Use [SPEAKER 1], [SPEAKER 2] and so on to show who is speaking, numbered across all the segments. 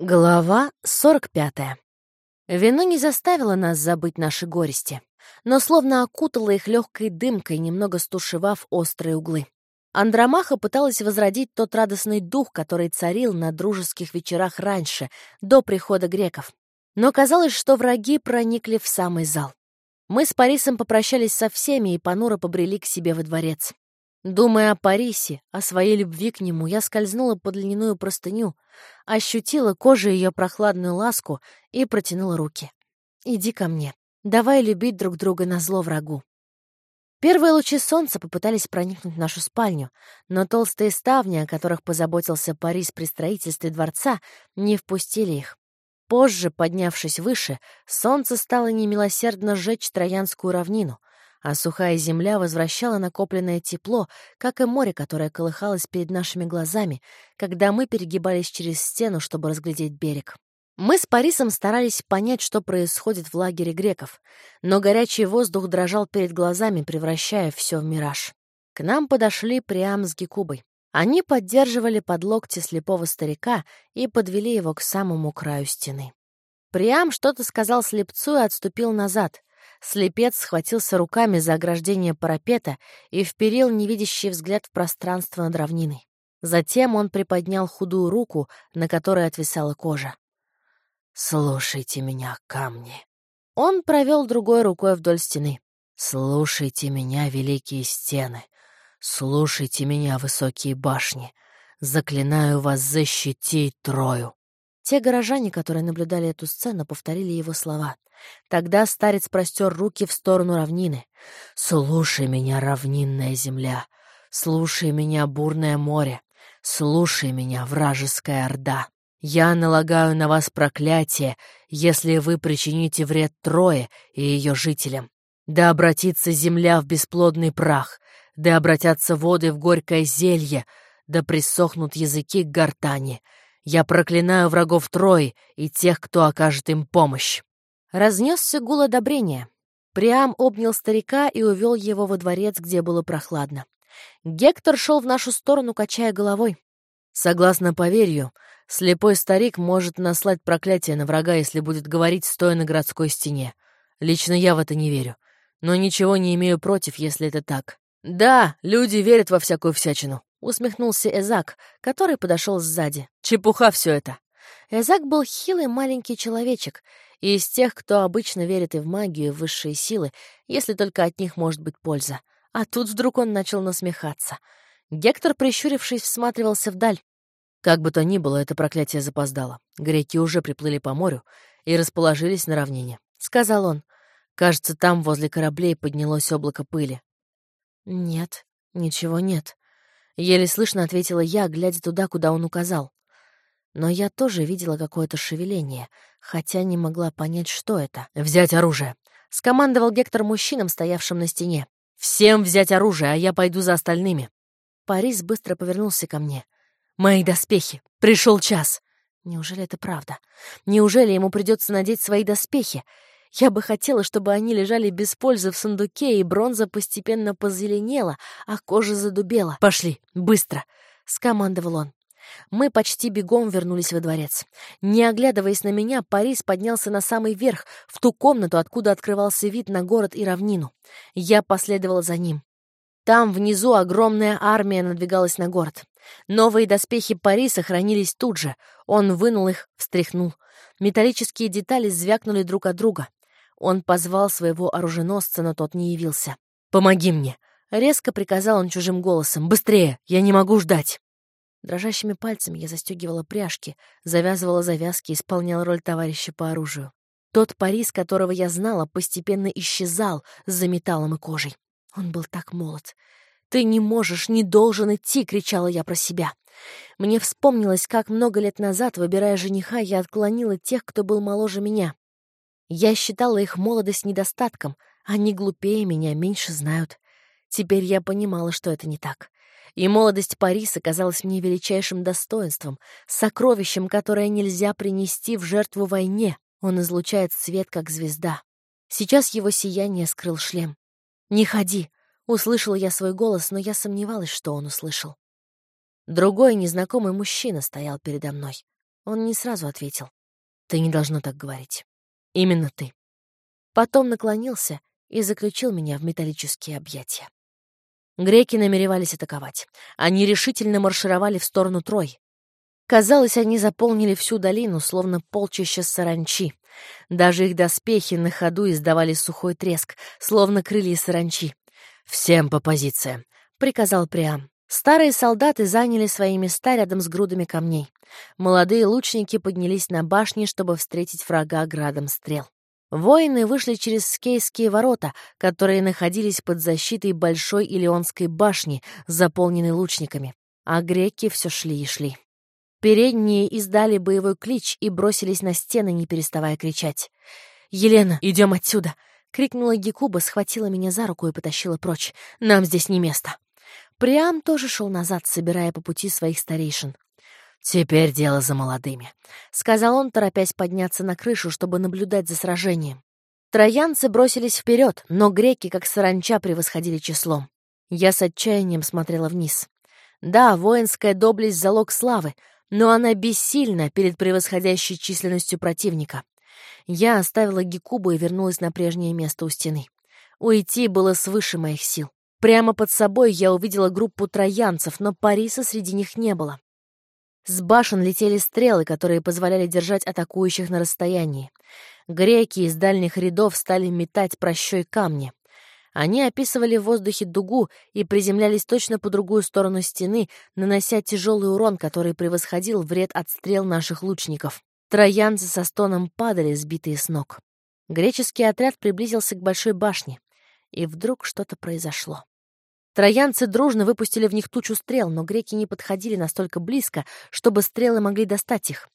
[SPEAKER 1] Глава 45. Вино не заставило нас забыть наши горести, но словно окутало их легкой дымкой, немного стушевав острые углы. Андромаха пыталась возродить тот радостный дух, который царил на дружеских вечерах раньше, до прихода греков. Но казалось, что враги проникли в самый зал. Мы с Парисом попрощались со всеми и понуро побрели к себе во дворец. Думая о Парисе, о своей любви к нему, я скользнула под льняную простыню, ощутила кожей ее прохладную ласку и протянула руки. «Иди ко мне. Давай любить друг друга на зло врагу». Первые лучи солнца попытались проникнуть в нашу спальню, но толстые ставни, о которых позаботился Парис при строительстве дворца, не впустили их. Позже, поднявшись выше, солнце стало немилосердно сжечь Троянскую равнину, а сухая земля возвращала накопленное тепло, как и море, которое колыхалось перед нашими глазами, когда мы перегибались через стену, чтобы разглядеть берег. Мы с Парисом старались понять, что происходит в лагере греков, но горячий воздух дрожал перед глазами, превращая все в мираж. К нам подошли Приам с Гекубой. Они поддерживали под локти слепого старика и подвели его к самому краю стены. Приам что-то сказал слепцу и отступил назад. Слепец схватился руками за ограждение парапета и вперил невидящий взгляд в пространство над равниной. Затем он приподнял худую руку, на которой отвисала кожа. «Слушайте меня, камни!» Он провел другой рукой вдоль стены. «Слушайте меня, великие стены! Слушайте меня, высокие башни! Заклинаю вас защитить Трою!» Те горожане, которые наблюдали эту сцену, повторили его слова. Тогда старец простер руки в сторону равнины. «Слушай меня, равнинная земля! Слушай меня, бурное море! Слушай меня, вражеская орда! Я налагаю на вас проклятие, если вы причините вред Трое и ее жителям. Да обратится земля в бесплодный прах, да обратятся воды в горькое зелье, да присохнут языки к гортани, я проклинаю врагов Трои и тех, кто окажет им помощь. Разнесся гул одобрения. Приам обнял старика и увел его во дворец, где было прохладно. Гектор шел в нашу сторону, качая головой. Согласно поверью, слепой старик может наслать проклятие на врага, если будет говорить, стоя на городской стене. Лично я в это не верю. Но ничего не имею против, если это так. Да, люди верят во всякую всячину. — усмехнулся Эзак, который подошел сзади. «Чепуха все это!» Эзак был хилый маленький человечек, и из тех, кто обычно верит и в магию, и в высшие силы, если только от них может быть польза. А тут вдруг он начал насмехаться. Гектор, прищурившись, всматривался вдаль. Как бы то ни было, это проклятие запоздало. Греки уже приплыли по морю и расположились на равнине. Сказал он. Кажется, там возле кораблей поднялось облако пыли. «Нет, ничего нет», Еле слышно ответила я, глядя туда, куда он указал. Но я тоже видела какое-то шевеление, хотя не могла понять, что это. «Взять оружие!» — скомандовал Гектор мужчинам, стоявшим на стене. «Всем взять оружие, а я пойду за остальными!» Парис быстро повернулся ко мне. «Мои доспехи! Пришел час!» Неужели это правда? Неужели ему придется надеть свои доспехи? Я бы хотела, чтобы они лежали без пользы в сундуке, и бронза постепенно позеленела, а кожа задубела. «Пошли, быстро!» — скомандовал он. Мы почти бегом вернулись во дворец. Не оглядываясь на меня, Парис поднялся на самый верх, в ту комнату, откуда открывался вид на город и равнину. Я последовала за ним. Там, внизу, огромная армия надвигалась на город. Новые доспехи Париса хранились тут же. Он вынул их, встряхнул. Металлические детали звякнули друг от друга. Он позвал своего оруженосца, но тот не явился. «Помоги мне!» — резко приказал он чужим голосом. «Быстрее! Я не могу ждать!» Дрожащими пальцами я застегивала пряжки, завязывала завязки, исполняла роль товарища по оружию. Тот Парис, которого я знала, постепенно исчезал за металлом и кожей. Он был так молод. «Ты не можешь, не должен идти!» — кричала я про себя. Мне вспомнилось, как много лет назад, выбирая жениха, я отклонила тех, кто был моложе меня. Я считала их молодость недостатком, они глупее меня, меньше знают. Теперь я понимала, что это не так. И молодость Париса казалась мне величайшим достоинством, сокровищем, которое нельзя принести в жертву войне. Он излучает свет, как звезда. Сейчас его сияние скрыл шлем. «Не ходи!» — услышала я свой голос, но я сомневалась, что он услышал. Другой незнакомый мужчина стоял передо мной. Он не сразу ответил. «Ты не должно так говорить. Именно ты». Потом наклонился и заключил меня в металлические объятия. Греки намеревались атаковать. Они решительно маршировали в сторону Трой. Казалось, они заполнили всю долину, словно полчища саранчи. Даже их доспехи на ходу издавали сухой треск, словно крылья саранчи. «Всем по позициям», — приказал Приам. Старые солдаты заняли свои места рядом с грудами камней. Молодые лучники поднялись на башни, чтобы встретить врага градом стрел. Воины вышли через скейские ворота, которые находились под защитой большой Илионской башни, заполненной лучниками. А греки все шли и шли. Передние издали боевой клич и бросились на стены, не переставая кричать. «Елена, идем отсюда!» — крикнула Гекуба, схватила меня за руку и потащила прочь. «Нам здесь не место!» Приам тоже шел назад, собирая по пути своих старейшин. «Теперь дело за молодыми», — сказал он, торопясь подняться на крышу, чтобы наблюдать за сражением. Троянцы бросились вперед, но греки, как саранча, превосходили числом. Я с отчаянием смотрела вниз. Да, воинская доблесть — залог славы, но она бессильна перед превосходящей численностью противника. Я оставила Гекубу и вернулась на прежнее место у стены. Уйти было свыше моих сил. Прямо под собой я увидела группу троянцев, но Париса среди них не было. С башен летели стрелы, которые позволяли держать атакующих на расстоянии. Греки из дальних рядов стали метать прощой камни. Они описывали в воздухе дугу и приземлялись точно по другую сторону стены, нанося тяжелый урон, который превосходил вред от стрел наших лучников. Троянцы со стоном падали, сбитые с ног. Греческий отряд приблизился к большой башне, и вдруг что-то произошло. Троянцы дружно выпустили в них тучу стрел, но греки не подходили настолько близко, чтобы стрелы могли достать их.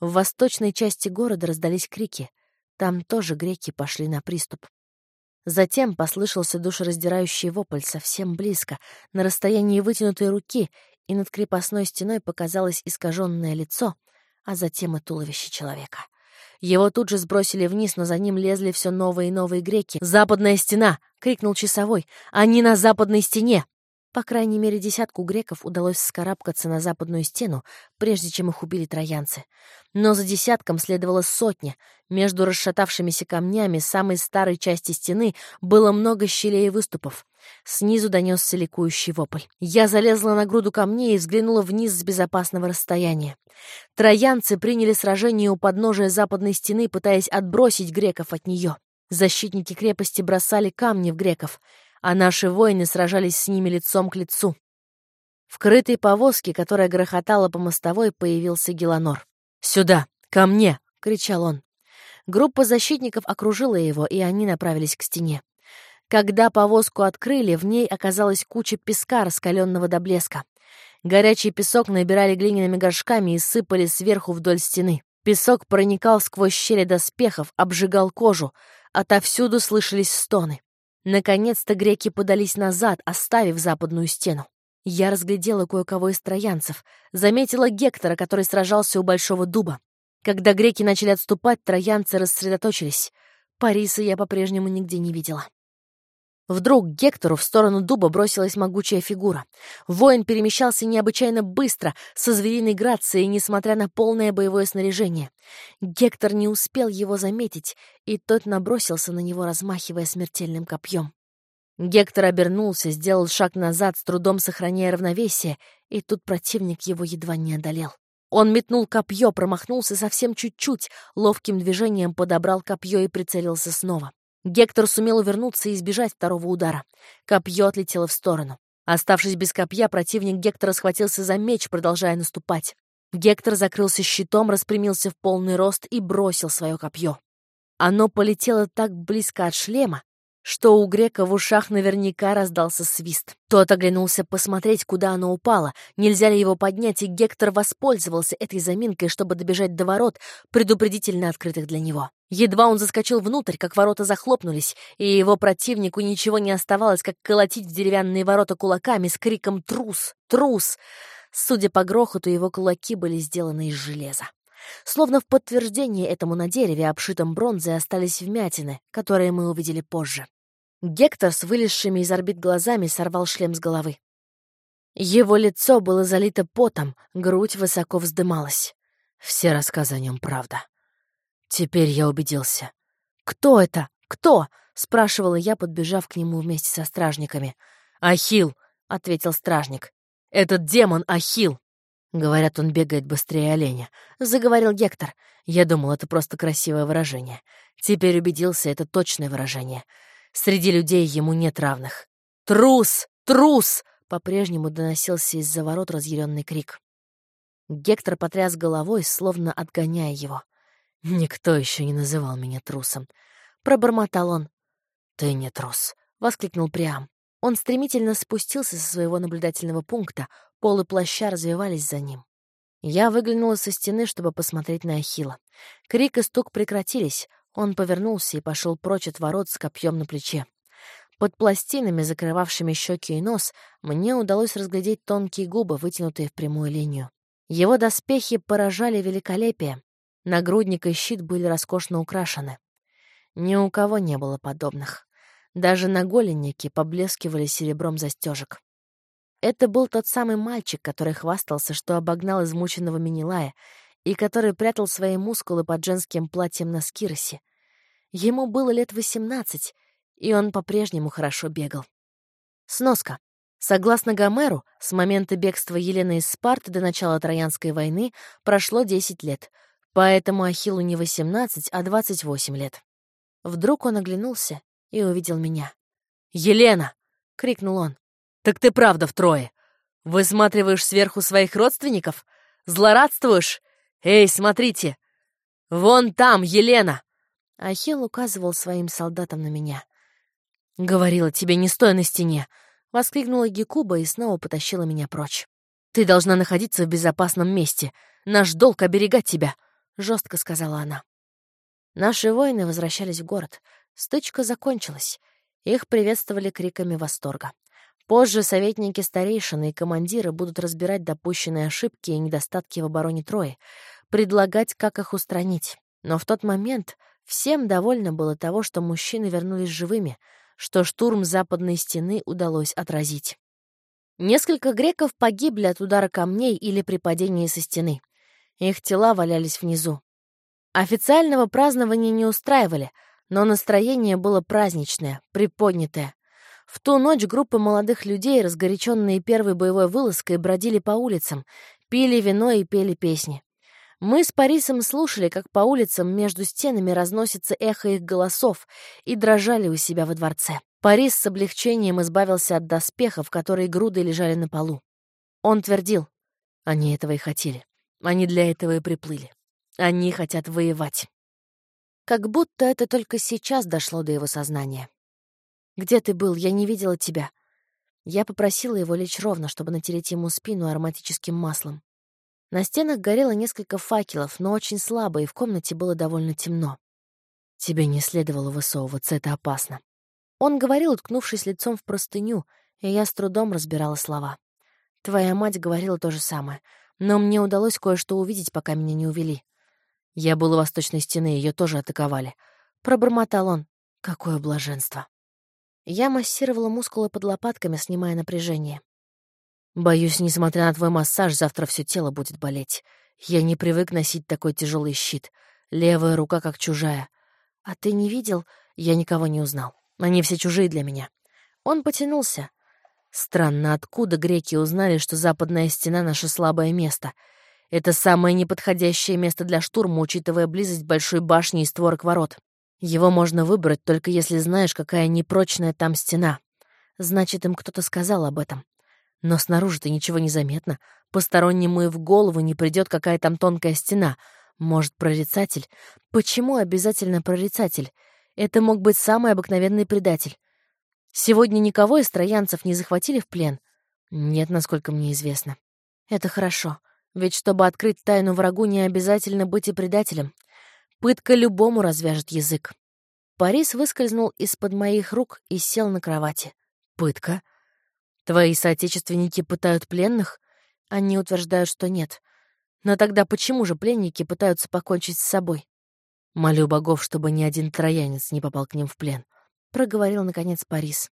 [SPEAKER 1] В восточной части города раздались крики. Там тоже греки пошли на приступ. Затем послышался душераздирающий вопль совсем близко, на расстоянии вытянутой руки, и над крепостной стеной показалось искаженное лицо, а затем и туловище человека. Его тут же сбросили вниз, но за ним лезли все новые и новые греки. «Западная стена!» — крикнул часовой. «Они на западной стене!» По крайней мере, десятку греков удалось скарабкаться на западную стену, прежде чем их убили троянцы. Но за десятком следовало сотня. Между расшатавшимися камнями самой старой части стены было много щелей и выступов. Снизу донесся ликующий вопль. Я залезла на груду камней и взглянула вниз с безопасного расстояния. Троянцы приняли сражение у подножия западной стены, пытаясь отбросить греков от нее. Защитники крепости бросали камни в греков — а наши воины сражались с ними лицом к лицу. В крытой повозке, которая грохотала по мостовой, появился Геланор. «Сюда! Ко мне!» — кричал он. Группа защитников окружила его, и они направились к стене. Когда повозку открыли, в ней оказалась куча песка, раскаленного до блеска. Горячий песок набирали глиняными горшками и сыпали сверху вдоль стены. Песок проникал сквозь щели доспехов, обжигал кожу. Отовсюду слышались стоны. Наконец-то греки подались назад, оставив западную стену. Я разглядела кое-кого из троянцев, заметила Гектора, который сражался у Большого Дуба. Когда греки начали отступать, троянцы рассредоточились. Париса я по-прежнему нигде не видела. Вдруг к Гектору в сторону дуба бросилась могучая фигура. Воин перемещался необычайно быстро, со звериной грацией, несмотря на полное боевое снаряжение. Гектор не успел его заметить, и тот набросился на него, размахивая смертельным копьем. Гектор обернулся, сделал шаг назад, с трудом сохраняя равновесие, и тут противник его едва не одолел. Он метнул копье, промахнулся совсем чуть-чуть, ловким движением подобрал копье и прицелился снова. Гектор сумел увернуться и избежать второго удара. Копье отлетело в сторону. Оставшись без копья, противник Гектора схватился за меч, продолжая наступать. Гектор закрылся щитом, распрямился в полный рост и бросил свое копье. Оно полетело так близко от шлема, что у грека в ушах наверняка раздался свист. Тот оглянулся посмотреть, куда оно упало, нельзя ли его поднять, и Гектор воспользовался этой заминкой, чтобы добежать до ворот, предупредительно открытых для него. Едва он заскочил внутрь, как ворота захлопнулись, и его противнику ничего не оставалось, как колотить в деревянные ворота кулаками с криком «Трус! Трус!». Судя по грохоту, его кулаки были сделаны из железа. Словно в подтверждение этому на дереве, обшитом бронзой, остались вмятины, которые мы увидели позже. Гектор с вылезшими из орбит глазами сорвал шлем с головы. Его лицо было залито потом, грудь высоко вздымалась. Все рассказы о нем правда. Теперь я убедился. «Кто это? Кто?» — спрашивала я, подбежав к нему вместе со стражниками. «Ахилл!» — ответил стражник. «Этот демон Ахилл!» Говорят, он бегает быстрее оленя. Заговорил Гектор. Я думал, это просто красивое выражение. Теперь убедился, это точное выражение. Среди людей ему нет равных. «Трус! Трус!» — по-прежнему доносился из-за ворот разъяренный крик. Гектор потряс головой, словно отгоняя его. «Никто еще не называл меня трусом», — пробормотал он. «Ты не трус», — воскликнул Приам. Он стремительно спустился со своего наблюдательного пункта, полы плаща развивались за ним. Я выглянула со стены, чтобы посмотреть на Ахила. Крик и стук прекратились. Он повернулся и пошел прочь от ворот с копьем на плече. Под пластинами, закрывавшими щеки и нос, мне удалось разглядеть тонкие губы, вытянутые в прямую линию. Его доспехи поражали великолепие. Нагрудник и щит были роскошно украшены. Ни у кого не было подобных. Даже наголенники поблескивали серебром застежек. Это был тот самый мальчик, который хвастался, что обогнал измученного Минилая и который прятал свои мускулы под женским платьем на скиросе. Ему было лет восемнадцать, и он по-прежнему хорошо бегал. Сноска. Согласно Гомеру, с момента бегства Елены из Спарты до начала Троянской войны прошло 10 лет, поэтому Ахиллу не 18, а 28 лет. Вдруг он оглянулся и увидел меня. «Елена!» — крикнул он. «Так ты правда втрое! Высматриваешь сверху своих родственников? Злорадствуешь? Эй, смотрите! Вон там, Елена!» Ахилл указывал своим солдатам на меня. «Говорила тебе, не стой на стене!» — воскликнула Гекуба и снова потащила меня прочь. «Ты должна находиться в безопасном месте. Наш долг — оберегать тебя!» — жестко сказала она. Наши воины возвращались в город. Стычка закончилась. Их приветствовали криками восторга. Позже советники старейшины и командиры будут разбирать допущенные ошибки и недостатки в обороне Трои, предлагать, как их устранить. Но в тот момент всем довольно было того, что мужчины вернулись живыми, что штурм западной стены удалось отразить. Несколько греков погибли от удара камней или при падении со стены. Их тела валялись внизу. Официального празднования не устраивали — но настроение было праздничное, приподнятое. В ту ночь группа молодых людей, разгоряченные первой боевой вылазкой, бродили по улицам, пили вино и пели песни. Мы с Парисом слушали, как по улицам между стенами разносится эхо их голосов, и дрожали у себя во дворце. Парис с облегчением избавился от доспехов, которые грудой лежали на полу. Он твердил, они этого и хотели. Они для этого и приплыли. Они хотят воевать. Как будто это только сейчас дошло до его сознания. «Где ты был? Я не видела тебя». Я попросила его лечь ровно, чтобы натереть ему спину ароматическим маслом. На стенах горело несколько факелов, но очень слабо, и в комнате было довольно темно. «Тебе не следовало высовываться, это опасно». Он говорил, уткнувшись лицом в простыню, и я с трудом разбирала слова. «Твоя мать говорила то же самое, но мне удалось кое-что увидеть, пока меня не увели. Я был у восточной стены, ее тоже атаковали. Пробормотал он. Какое блаженство. Я массировала мускулы под лопатками, снимая напряжение. Боюсь, несмотря на твой массаж, завтра все тело будет болеть. Я не привык носить такой тяжелый щит. Левая рука как чужая. А ты не видел? Я никого не узнал. Они все чужие для меня. Он потянулся. Странно, откуда греки узнали, что западная стена — наше слабое место — это самое неподходящее место для штурма, учитывая близость большой башни и створок ворот. Его можно выбрать, только если знаешь, какая непрочная там стена. Значит, им кто-то сказал об этом. Но снаружи-то ничего не заметно. Постороннему и в голову не придет, какая там тонкая стена. Может, прорицатель? Почему обязательно прорицатель? Это мог быть самый обыкновенный предатель. Сегодня никого из троянцев не захватили в плен? Нет, насколько мне известно. Это хорошо. Ведь чтобы открыть тайну врагу, не обязательно быть и предателем. Пытка любому развяжет язык. Парис выскользнул из-под моих рук и сел на кровати. «Пытка? Твои соотечественники пытают пленных?» Они утверждают, что нет. Но тогда почему же пленники пытаются покончить с собой? Молю богов, чтобы ни один троянец не попал к ним в плен. Проговорил, наконец, Парис.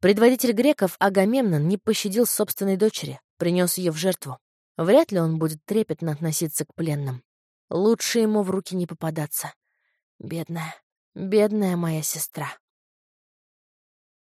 [SPEAKER 1] Предводитель греков Агамемнон не пощадил собственной дочери, принес ее в жертву. Вряд ли он будет трепетно относиться к пленным. Лучше ему в руки не попадаться. Бедная, бедная моя сестра.